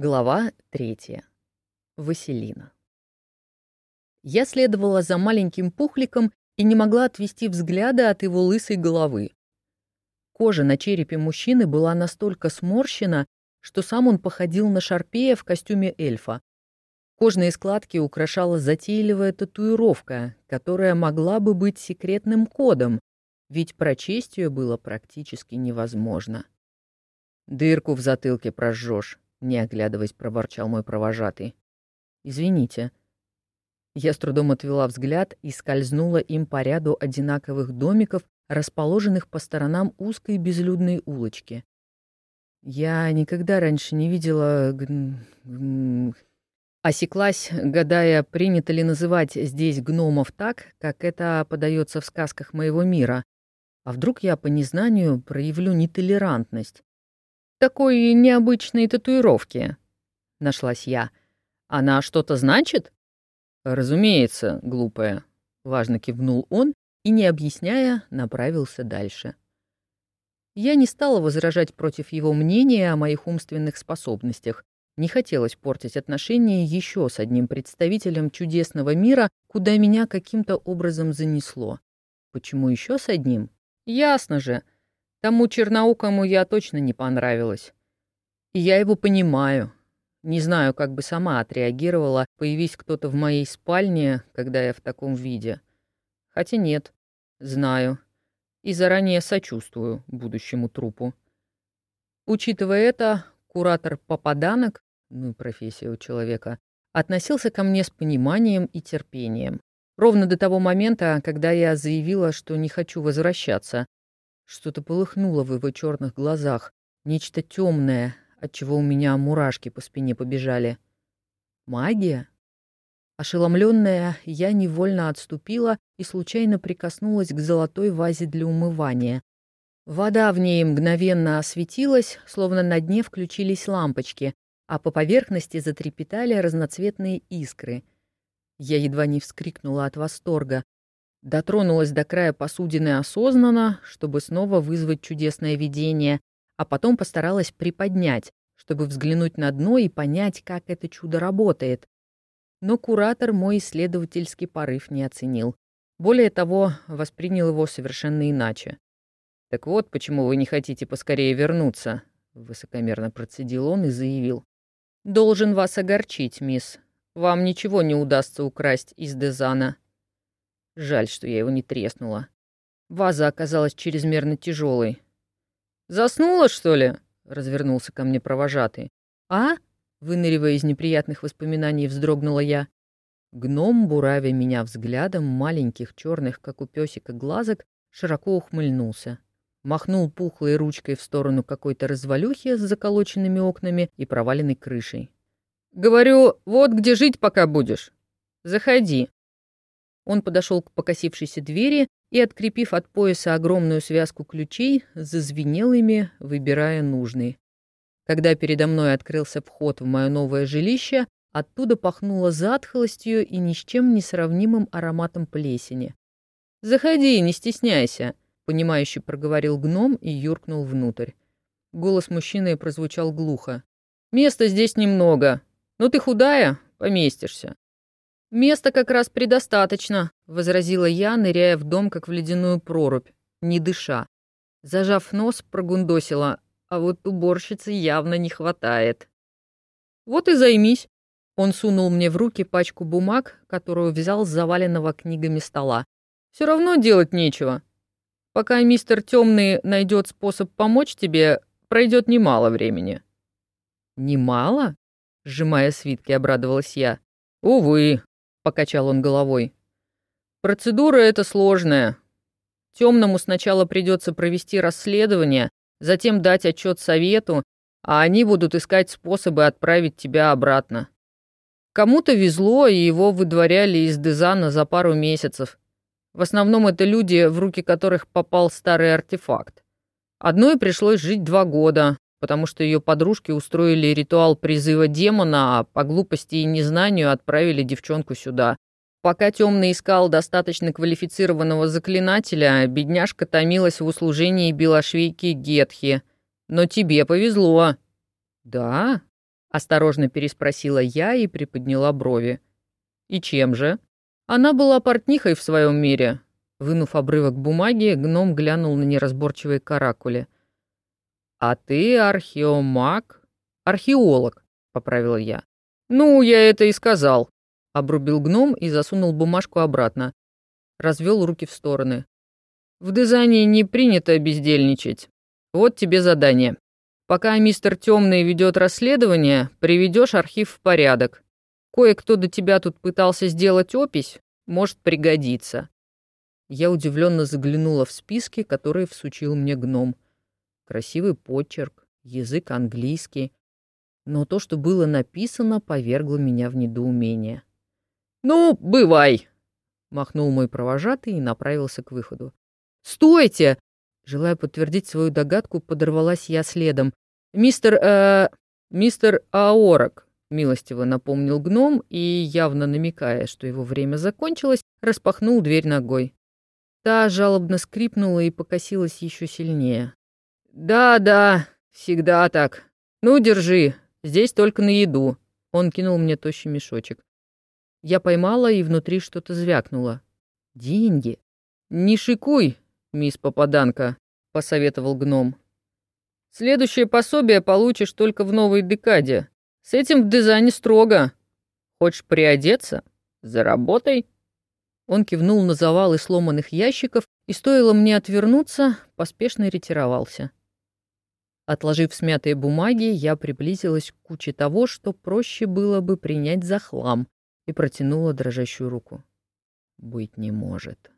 Глава третья. Василина. Я следовала за маленьким пухликом и не могла отвести взгляда от его лысой головы. Кожа на черепе мужчины была настолько сморщена, что сам он походил на шарпея в костюме эльфа. Кожные складки украшала затейливая татуировка, которая могла бы быть секретным кодом, ведь прочесть ее было практически невозможно. «Дырку в затылке прожжешь», не оглядываясь, проворчал мой провожатый. «Извините». Я с трудом отвела взгляд и скользнула им по ряду одинаковых домиков, расположенных по сторонам узкой безлюдной улочки. Я никогда раньше не видела... Осеклась, гадая, принято ли называть здесь гномов так, как это подается в сказках моего мира. А вдруг я по незнанию проявлю нетолерантность? Такой необычной татуировки?» — нашлась я. «Она что-то значит?» «Разумеется, глупая», — важно кивнул он и, не объясняя, направился дальше. Я не стала возражать против его мнения о моих умственных способностях. Не хотелось портить отношения еще с одним представителем чудесного мира, куда меня каким-то образом занесло. Почему еще с одним? Ясно же — Тому черноукому я точно не понравилась. И я его понимаю. Не знаю, как бы сама отреагировала, появись кто-то в моей спальне, когда я в таком виде. Хотя нет, знаю. И заранее сочувствую будущему трупу. Учитывая это, куратор попаданок, ну, профессия у человека, относился ко мне с пониманием и терпением. Ровно до того момента, когда я заявила, что не хочу возвращаться, что-то полыхнуло в его черных глазах, нечто темное, от чего у меня мурашки по спине побежали. Магия? Ошеломленная, я невольно отступила и случайно прикоснулась к золотой вазе для умывания. Вода в ней мгновенно осветилась, словно на дне включились лампочки, а по поверхности затрепетали разноцветные искры. Я едва не вскрикнула от восторга, Дотронулась до края посудины осознанно, чтобы снова вызвать чудесное видение, а потом постаралась приподнять, чтобы взглянуть на дно и понять, как это чудо работает. Но куратор мой исследовательский порыв не оценил. Более того, воспринял его совершенно иначе. «Так вот, почему вы не хотите поскорее вернуться», — высокомерно процедил он и заявил. «Должен вас огорчить, мисс. Вам ничего не удастся украсть из Дезана. Жаль, что я его не треснула. Ваза оказалась чрезмерно тяжелой. «Заснула, что ли?» — развернулся ко мне провожатый. «А?» — выныривая из неприятных воспоминаний, вздрогнула я. Гном, буравя меня взглядом маленьких черных, как у песика, глазок, широко ухмыльнулся. Махнул пухлой ручкой в сторону какой-то развалюхи с заколоченными окнами и проваленной крышей. «Говорю, вот где жить пока будешь. Заходи». Он подошел к покосившейся двери и, открепив от пояса огромную связку ключей, зазвенел ими, выбирая нужный. Когда передо мной открылся вход в мое новое жилище, оттуда пахнуло затхлостью и ни с чем не сравнимым ароматом плесени. «Заходи, не стесняйся», — понимающе проговорил гном и юркнул внутрь. Голос мужчины прозвучал глухо. «Места здесь немного, но ты худая, поместишься. «Места как раз предостаточно», — возразила я, ныряя в дом, как в ледяную прорубь, не дыша. Зажав нос, прогундосила, а вот уборщицы явно не хватает. «Вот и займись». Он сунул мне в руки пачку бумаг, которую взял с заваленного книгами стола. «Все равно делать нечего. Пока мистер Темный найдет способ помочь тебе, пройдет немало времени». «Немало?» — сжимая свитки, обрадовалась я. «Увы», покачал он головой. Процедура эта сложная. Темному сначала придется провести расследование, затем дать отчет совету, а они будут искать способы отправить тебя обратно. Кому-то везло, и его выдворяли из Дезана за пару месяцев. В основном это люди, в руки которых попал старый артефакт. Одной пришлось жить два года, потому что ее подружки устроили ритуал призыва демона, а по глупости и незнанию отправили девчонку сюда. Пока Темный искал достаточно квалифицированного заклинателя, бедняжка томилась в услужении белошвейки Гетхи. Но тебе повезло. Да? Осторожно переспросила я и приподняла брови. «И чем же?» Она была портнихой в своем мире. Вынув обрывок бумаги, гном глянул на неразборчивые каракули. «А ты археомаг?» «Археолог», — поправила я. «Ну, я это и сказал», — обрубил гном и засунул бумажку обратно. Развел руки в стороны. «В дизайне не принято бездельничать. Вот тебе задание. Пока мистер Темный ведет расследование, приведешь архив в порядок. Кое-кто до тебя тут пытался сделать опись, может пригодиться. Я удивленно заглянула в списки, которые всучил мне гном. Красивый почерк, язык английский. Но то, что было написано, повергло меня в недоумение. «Ну, бывай!» — махнул мой провожатый и направился к выходу. «Стойте!» Желая подтвердить свою догадку, подорвалась я следом. «Мистер... Э, мистер Аорок», — милостиво напомнил гном и, явно намекая, что его время закончилось, распахнул дверь ногой. Та жалобно скрипнула и покосилась еще сильнее. «Да-да, всегда так. Ну, держи, здесь только на еду». Он кинул мне тощий мешочек. Я поймала, и внутри что-то звякнуло. «Деньги!» «Не шикуй, мисс Попаданка», — посоветовал гном. «Следующее пособие получишь только в новой декаде. С этим в дизайне строго. Хочешь приодеться? Заработай». Он кивнул на завалы сломанных ящиков, и стоило мне отвернуться, поспешно ретировался. Отложив смятые бумаги, я приблизилась к куче того, что проще было бы принять за хлам, и протянула дрожащую руку. «Быть не может».